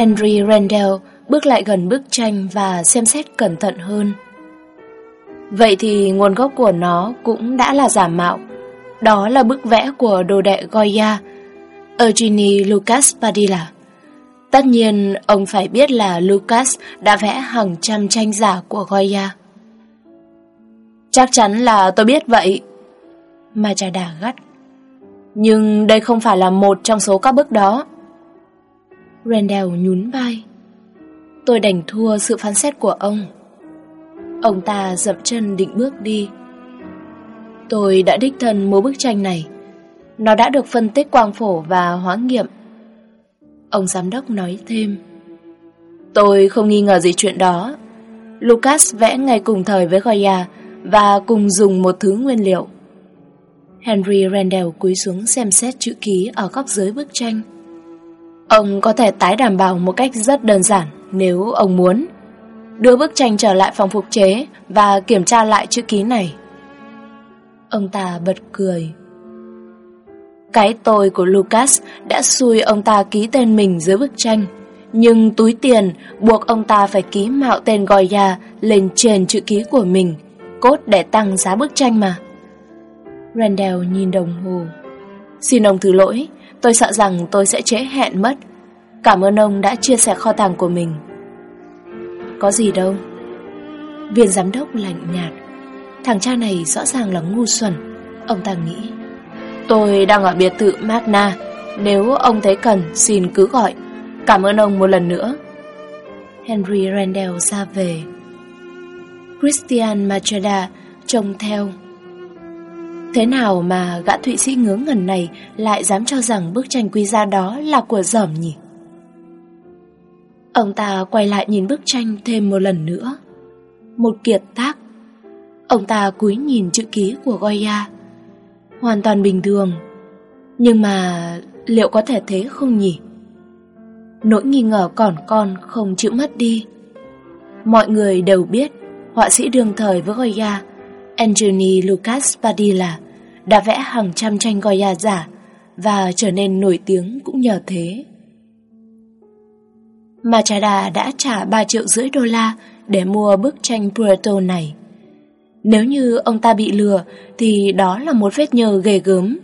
Henry Randall bước lại gần bức tranh và xem xét cẩn thận hơn. Vậy thì nguồn gốc của nó cũng đã là giả mạo. Đó là bức vẽ của đồ đệ Goya, Eugenie Lucas Padilla. Tất nhiên, ông phải biết là Lucas đã vẽ hàng trăm tranh giả của Goya. Chắc chắn là tôi biết vậy. Machada gắt. Nhưng đây không phải là một trong số các bức đó. Randall nhún vai. Tôi đành thua sự phán xét của ông. Ông ta dậm chân định bước đi. Tôi đã đích thân mua bức tranh này. Nó đã được phân tích quang phổ và hóa nghiệm. Ông giám đốc nói thêm. Tôi không nghi ngờ gì chuyện đó. Lucas vẽ ngay cùng thời với Goya và cùng dùng một thứ nguyên liệu. Henry Randall cúi xuống xem xét chữ ký ở góc dưới bức tranh. Ông có thể tái đảm bảo một cách rất đơn giản nếu ông muốn. Đưa bức tranh trở lại phòng phục chế và kiểm tra lại chữ ký này. Ông ta bật cười. Cái tôi của Lucas đã xui ông ta ký tên mình dưới bức tranh. Nhưng túi tiền buộc ông ta phải ký mạo tên Goya lên trên chữ ký của mình, cốt để tăng giá bức tranh mà. Randall nhìn đồng hồ. Xin ông thứ lỗi, Tôi sợ rằng tôi sẽ trễ hẹn mất. Cảm ơn ông đã chia sẻ kho tàng của mình. Có gì đâu. Viên giám đốc lạnh nhạt. Thằng cha này rõ ràng là ngu xuẩn. Ông ta nghĩ. Tôi đang ở biệt thự Magna. Nếu ông thấy cần, xin cứ gọi. Cảm ơn ông một lần nữa. Henry Randall ra về. Christian Machada trông theo. Thế nào mà gã Thụy Sĩ ngớ ngẩn này lại dám cho rằng bức tranh quý giá đó là của dởm nhỉ? Ông ta quay lại nhìn bức tranh thêm một lần nữa. Một kiệt tác. Ông ta cúi nhìn chữ ký của Goya. Hoàn toàn bình thường. Nhưng mà liệu có thể thế không nhỉ? Nỗi nghi ngờ còn con không chịu mất đi. Mọi người đều biết họa sĩ đương thời với Goya Anthony Lucas Padilla đã vẽ hàng trăm tranh Goya giả và trở nên nổi tiếng cũng nhờ thế. Machada đã trả 3 triệu rưỡi đô la để mua bức tranh Puerto này. Nếu như ông ta bị lừa, thì đó là một vết nhơ ghê gớm.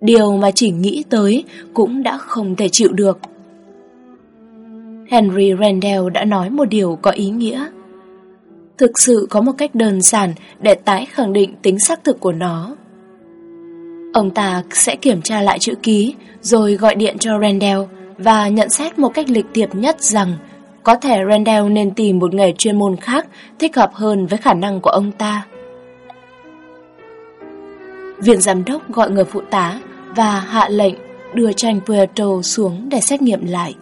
Điều mà chỉ nghĩ tới cũng đã không thể chịu được. Henry Randall đã nói một điều có ý nghĩa. Thực sự có một cách đơn giản để tái khẳng định tính xác thực của nó. Ông ta sẽ kiểm tra lại chữ ký, rồi gọi điện cho Randall và nhận xét một cách lịch thiệp nhất rằng có thể Randall nên tìm một nghề chuyên môn khác thích hợp hơn với khả năng của ông ta. Viện giám đốc gọi người phụ tá và hạ lệnh đưa tranh Puerto xuống để xét nghiệm lại.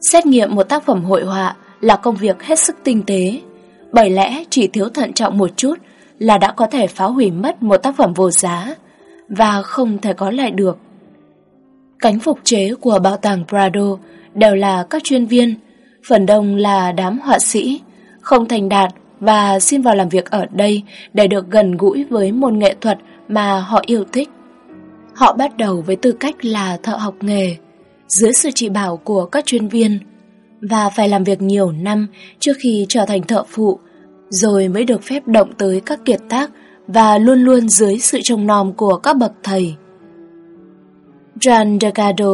Xét nghiệm một tác phẩm hội họa là công việc hết sức tinh tế, bởi lẽ chỉ thiếu thận trọng một chút là đã có thể phá hủy mất một tác phẩm vô giá và không thể có lại được. Cánh phục chế của bảo tàng Prado đều là các chuyên viên, phần đông là đám họa sĩ, không thành đạt và xin vào làm việc ở đây để được gần gũi với môn nghệ thuật mà họ yêu thích. Họ bắt đầu với tư cách là thợ học nghề, dưới sự chỉ bảo của các chuyên viên, và phải làm việc nhiều năm trước khi trở thành thợ phụ, rồi mới được phép động tới các kiệt tác và luôn luôn dưới sự trông nom của các bậc thầy. John Delgado,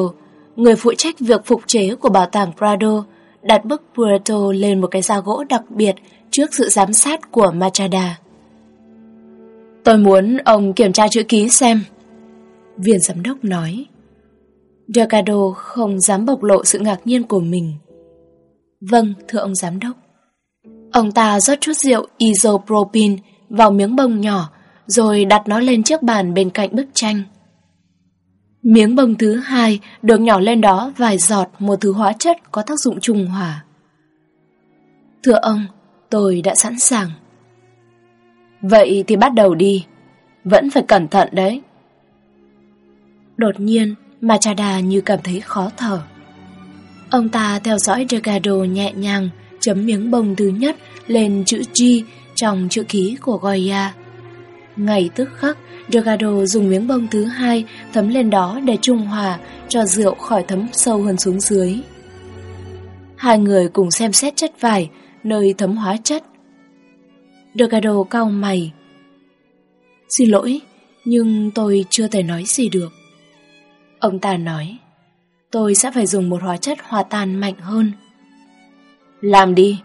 người phụ trách việc phục chế của bảo tàng Prado, đặt bức Puerto lên một cái da gỗ đặc biệt trước sự giám sát của Machada. Tôi muốn ông kiểm tra chữ ký xem. Viên giám đốc nói. Delgado không dám bộc lộ sự ngạc nhiên của mình. Vâng, thưa ông giám đốc. Ông ta rót chút rượu isopropyl vào miếng bông nhỏ, rồi đặt nó lên chiếc bàn bên cạnh bức tranh. Miếng bông thứ hai được nhỏ lên đó vài giọt một thứ hóa chất có tác dụng trung hòa. Thưa ông, tôi đã sẵn sàng. Vậy thì bắt đầu đi. Vẫn phải cẩn thận đấy. Đột nhiên, Machada như cảm thấy khó thở. Ông ta theo dõi Delgado nhẹ nhàng chấm miếng bông thứ nhất lên chữ G trong chữ ký của Goya. Ngay tức khắc, Delgado dùng miếng bông thứ hai thấm lên đó để trung hòa cho rượu khỏi thấm sâu hơn xuống dưới. Hai người cùng xem xét chất vải, nơi thấm hóa chất. Delgado cau mày. Xin lỗi, nhưng tôi chưa thể nói gì được. Ông ta nói, tôi sẽ phải dùng một hóa chất hòa tan mạnh hơn. Làm đi.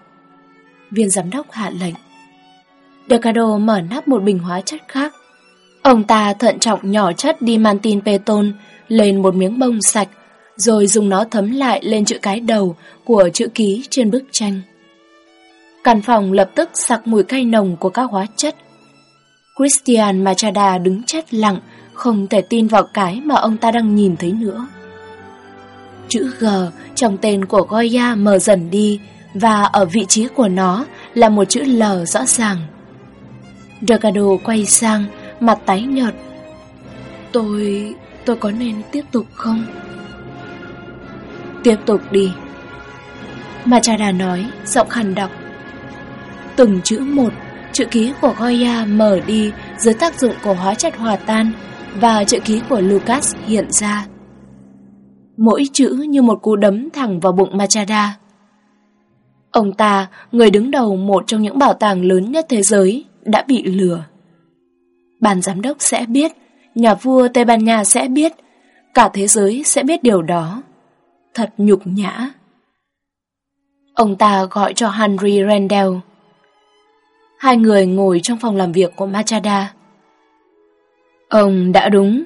Viên giám đốc hạ lệnh. Decado mở nắp một bình hóa chất khác. Ông ta thận trọng nhỏ chất diamantin peton lên một miếng bông sạch, rồi dùng nó thấm lại lên chữ cái đầu của chữ ký trên bức tranh. Căn phòng lập tức sặc mùi cay nồng của các hóa chất. Christian Machada đứng chết lặng, không thể tin vào cái mà ông ta đang nhìn thấy nữa. Chữ G trong tên của Goya mờ dần đi và ở vị trí của nó là một chữ L rõ ràng. Delgado quay sang, mặt tái nhợt. Tôi... tôi có nên tiếp tục không? Tiếp tục đi. Machada nói, giọng khàn đọc. Từng chữ một, chữ ký của Goya mở đi dưới tác dụng của hóa chất hòa tan và chữ ký của Lucas hiện ra. Mỗi chữ như một cú đấm thẳng vào bụng Machada. Ông ta, người đứng đầu một trong những bảo tàng lớn nhất thế giới, đã bị lừa. Ban giám đốc sẽ biết, nhà vua Tây Ban Nha sẽ biết, cả thế giới sẽ biết điều đó. Thật nhục nhã. Ông ta gọi cho Henry Randall. Hai người ngồi trong phòng làm việc của Machada. Ông đã đúng.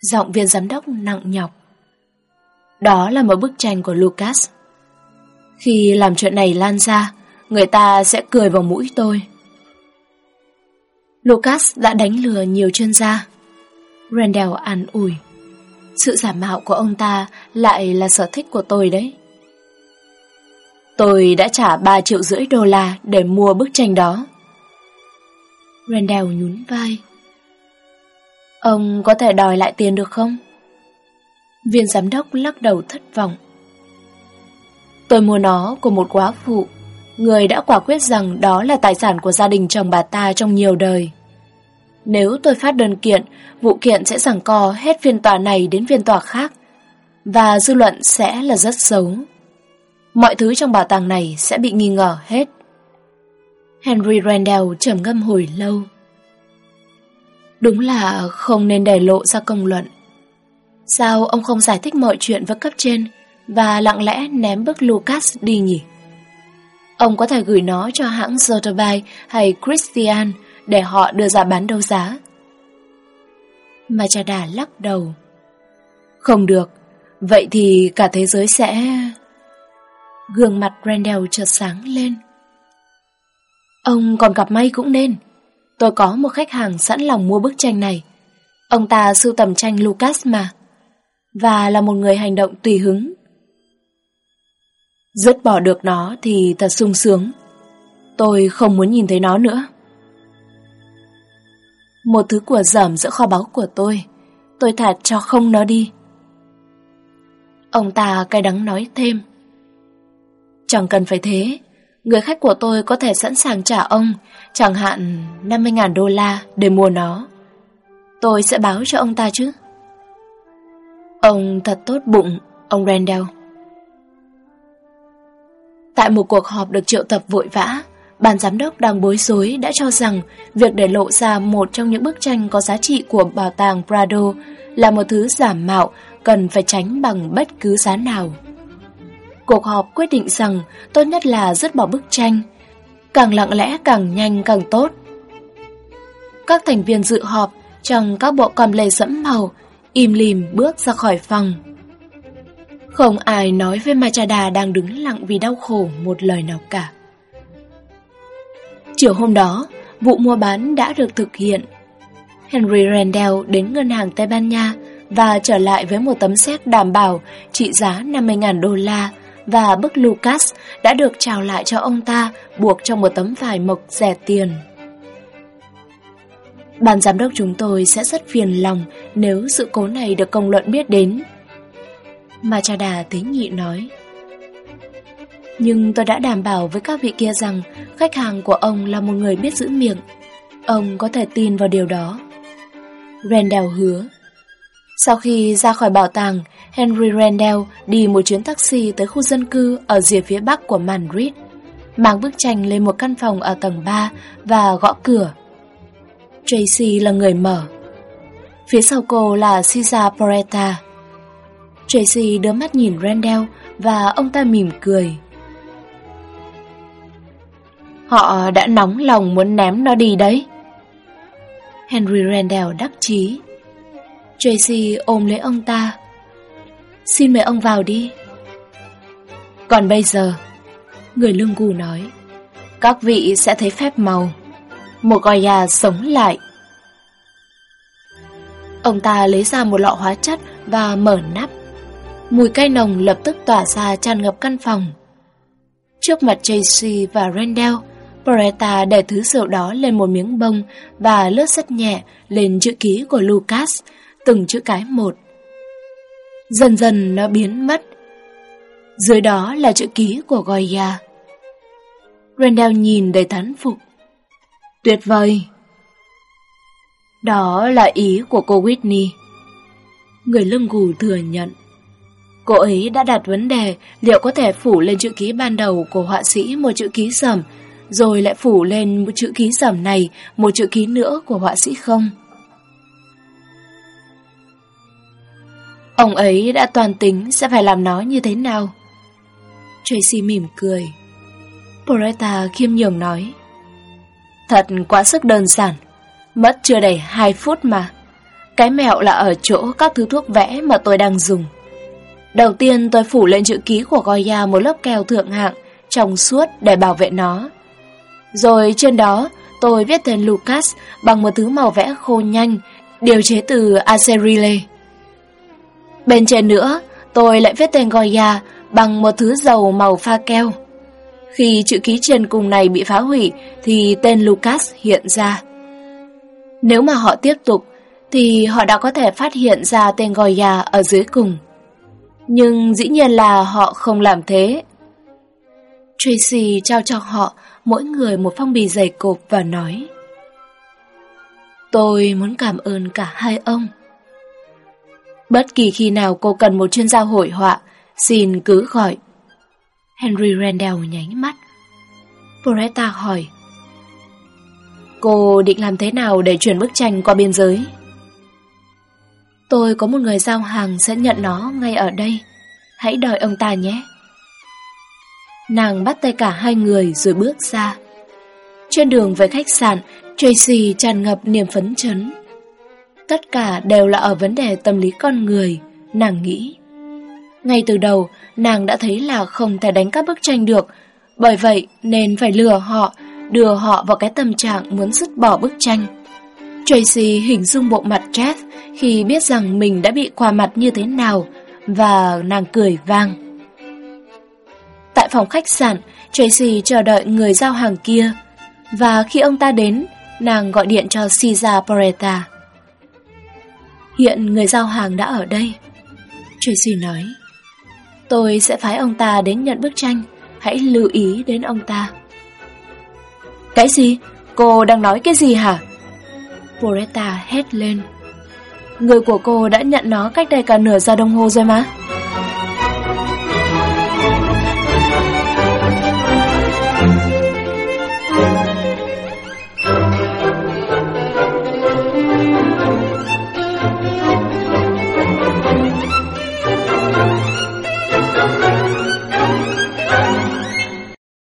Giọng viên giám đốc nặng nhọc. Đó là một bức tranh của Lucas. Khi làm chuyện này lan ra, người ta sẽ cười vào mũi tôi. Lucas đã đánh lừa nhiều chuyên gia. Randall an ủi. Sự giả mạo của ông ta lại là sở thích của tôi đấy. Tôi đã trả 3 triệu rưỡi đô la để mua bức tranh đó. Randall nhún vai. Ông có thể đòi lại tiền được không? Viên giám đốc lắc đầu thất vọng. Tôi mua nó của một quá phụ, người đã quả quyết rằng đó là tài sản của gia đình chồng bà ta trong nhiều đời. Nếu tôi phát đơn kiện, vụ kiện sẽ giằng co hết phiên tòa này đến phiên tòa khác, và dư luận sẽ là rất xấu. Mọi thứ trong bảo tàng này sẽ bị nghi ngờ hết. Henry Randall trầm ngâm hồi lâu. Đúng là không nên để lộ ra công luận. Sao ông không giải thích mọi chuyện với cấp trên và lặng lẽ ném bức Lucas đi nhỉ? Ông có thể gửi nó cho hãng Zoterbay hay Christian để họ đưa ra bán đấu giá. Machada lắc đầu. Không được, vậy thì cả thế giới sẽ... Gương mặt Randall chợt sáng lên. Ông còn gặp may cũng nên. Tôi có một khách hàng sẵn lòng mua bức tranh này. Ông ta sưu tầm tranh Lucas mà. Và là một người hành động tùy hứng. Dứt bỏ được nó thì thật sung sướng. Tôi không muốn nhìn thấy nó nữa. Một thứ của dởm giữa kho báu của tôi. Tôi thả cho không nó đi. Ông ta cay đắng nói thêm. Chẳng cần phải thế. Người khách của tôi có thể sẵn sàng trả ông, chẳng hạn 50.000 đô la để mua nó. Tôi sẽ báo cho ông ta chứ. Ông thật tốt bụng, ông Randall. Tại một cuộc họp được triệu tập vội vã, ban giám đốc đang bối rối đã cho rằng việc để lộ ra một trong những bức tranh có giá trị của bảo tàng Prado là một thứ giả mạo cần phải tránh bằng bất cứ giá nào. Cuộc họp quyết định rằng tốt nhất là dứt bỏ bức tranh, càng lặng lẽ càng nhanh càng tốt. Các thành viên dự họp trong các bộ cầm lề sẫm màu im lìm bước ra khỏi phòng. Không ai nói với Machada đang đứng lặng vì đau khổ một lời nào cả. Chiều hôm đó, vụ mua bán đã được thực hiện. Henry Randall đến ngân hàng Tây Ban Nha và trở lại với một tấm séc đảm bảo trị giá 50.000 đô la và bức Lucas đã được trao lại cho ông ta buộc trong một tấm vải mộc rẻ tiền. Ban giám đốc chúng tôi sẽ rất phiền lòng nếu sự cố này được công luận biết đến. Machada tế nhị nói. Nhưng tôi đã đảm bảo với các vị kia rằng khách hàng của ông là một người biết giữ miệng. Ông có thể tin vào điều đó. Randall hứa. Sau khi ra khỏi bảo tàng, Henry Randall đi một chuyến taxi tới khu dân cư ở rìa phía bắc của Madrid, mang bức tranh lên một căn phòng ở tầng 3 và gõ cửa. Tracy là người mở. Phía sau cô là Cesar Poreta. Tracy đưa mắt nhìn Randall và ông ta mỉm cười. Họ đã nóng lòng muốn ném nó đi đấy. Henry Randall đắc chí. Tracy ôm lấy ông ta. Xin mời ông vào đi. Còn bây giờ, người lương gù nói, các vị sẽ thấy phép màu. Một Goya sống lại. Ông ta lấy ra một lọ hóa chất và mở nắp. Mùi cay nồng lập tức tỏa ra tràn ngập căn phòng. Trước mặt Tracy và Randall, Beretta để thứ rượu đó lên một miếng bông và lướt rất nhẹ lên chữ ký của Lucas, từng chữ cái một. Dần dần nó biến mất. Dưới đó là chữ ký của Goya. Randall nhìn đầy thán phục. Tuyệt vời! Đó là ý của cô Whitney. Người lưng gù thừa nhận. Cô ấy đã đặt vấn đề liệu có thể phủ lên chữ ký ban đầu của họa sĩ một chữ ký sầm, rồi lại phủ lên một chữ ký sầm này một chữ ký nữa của họa sĩ không? Ông ấy đã toàn tính sẽ phải làm nó như thế nào? Tracy mỉm cười. Poretta khiêm nhường nói. Thật quá sức đơn giản, mất chưa đầy 2 phút mà. Cái mẹo là ở chỗ các thứ thuốc vẽ mà tôi đang dùng. Đầu tiên tôi phủ lên chữ ký của Goya một lớp keo thượng hạng, trong suốt để bảo vệ nó. Rồi trên đó tôi viết tên Lucas bằng một thứ màu vẽ khô nhanh, điều chế từ acerile. Bên trên nữa, tôi lại viết tên Goya bằng một thứ dầu màu pha keo. Khi chữ ký trên cùng này bị phá hủy thì tên Lucas hiện ra. Nếu mà họ tiếp tục thì họ đã có thể phát hiện ra tên Goya ở dưới cùng. Nhưng dĩ nhiên là họ không làm thế. Tracy trao cho họ mỗi người một phong bì dày cộp và nói Tôi muốn cảm ơn cả hai ông. Bất kỳ khi nào cô cần một chuyên gia hội họa, xin cứ gọi. Henry Randall nháy mắt. Poretta hỏi Cô định làm thế nào để chuyển bức tranh qua biên giới? Tôi có một người giao hàng sẽ nhận nó ngay ở đây. Hãy đòi ông ta nhé. Nàng bắt tay cả hai người rồi bước ra. Trên đường về khách sạn, Tracy tràn ngập niềm phấn chấn. Tất cả đều là ở vấn đề tâm lý con người, nàng nghĩ. Ngay từ đầu, nàng đã thấy là không thể đánh các bức tranh được, bởi vậy nên phải lừa họ, đưa họ vào cái tâm trạng muốn dứt bỏ bức tranh. Tracy hình dung bộ mặt Jeff khi biết rằng mình đã bị qua mặt như thế nào, và nàng cười vang. Tại phòng khách sạn, Tracy chờ đợi người giao hàng kia, và khi ông ta đến, nàng gọi điện cho Cesar Poreta. Hiện người giao hàng đã ở đây. Tracy nói. Tôi sẽ phái ông ta đến nhận bức tranh. Hãy lưu ý đến ông ta. Cái gì? Cô đang nói cái gì hả? Poretta hét lên. Người của cô đã nhận nó cách đây cả nửa giờ đồng hồ rồi mà.